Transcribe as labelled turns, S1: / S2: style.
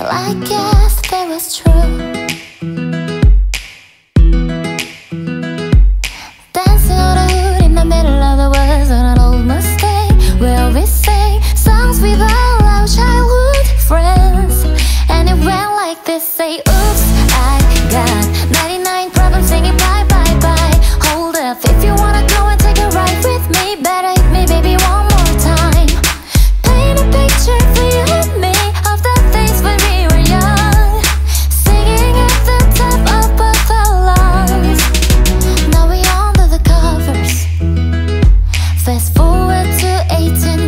S1: Well, I guess that was true. Dancing on the hood in the middle of the woods on an old Mustang, songs all childhood friends, and it went like this: Say, waiting